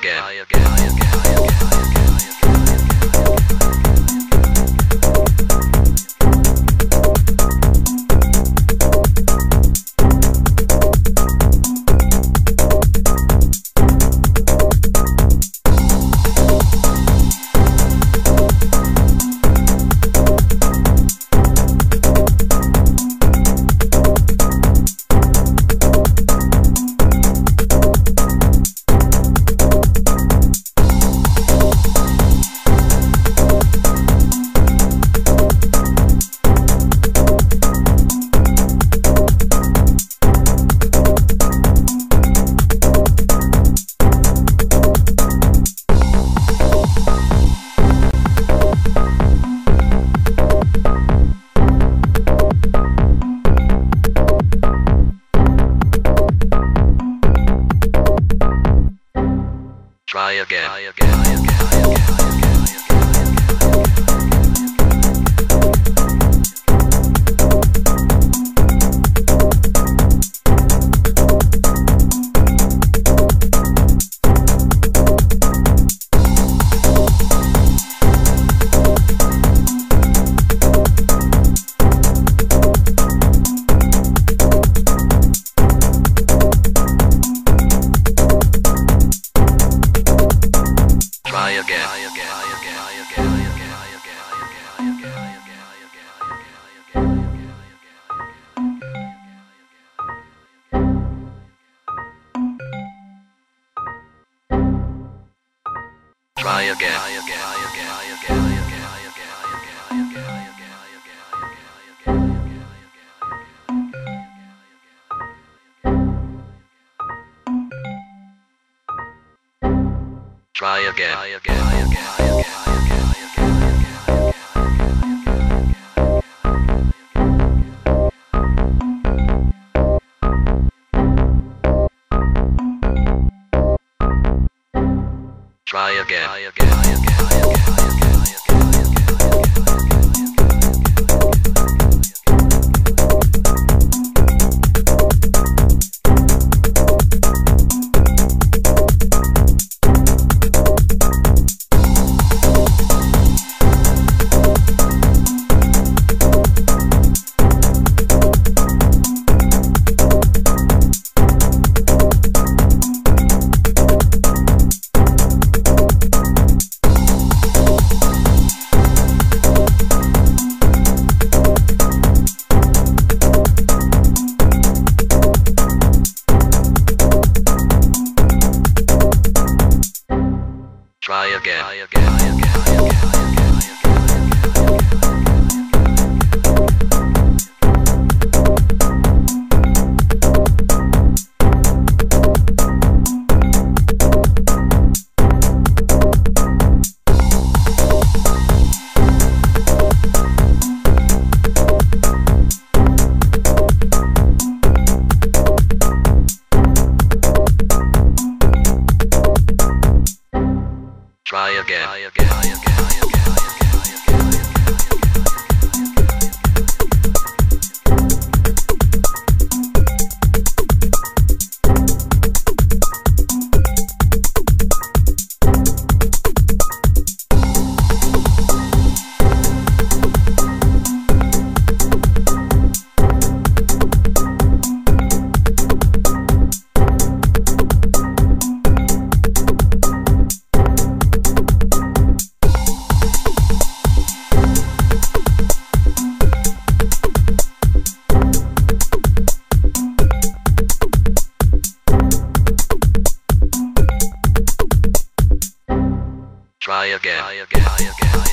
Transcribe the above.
again. Australia again. Try again. Try again. Try again. Try again. Try again. Try again. Try again. Try again. again. value of try again. Try again. Try again.